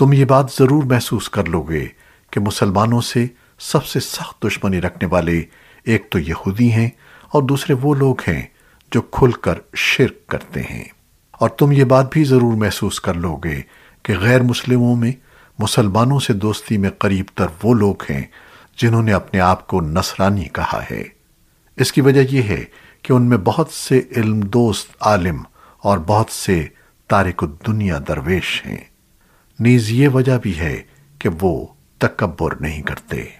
تم یہ بات ضرور محسوس کر لو گے کہ مسلمانوں سے سب سے سخت دشمنی رکھنے والے ایک تو یہودی ہیں اور دوسرے وہ لوگ ہیں جو کھل کر شرک کرتے ہیں۔ اور تم یہ بات بھی ضرور محسوس کر لو گے کہ غیر مسلموں میں مسلمانوں سے دوستی میں قریب تر وہ لوگ ہیں جنہوں نے اپنے آپ کو نصرانی کہا ہے۔ اس کی وجہ یہ ہے کہ ان میں بہت سے علم دوست عالم اور بہت سے تارک الدنیا درویش ہیں۔ نیز یہ وجہ بھی ہے کہ وہ تکبر نہیں کرتے۔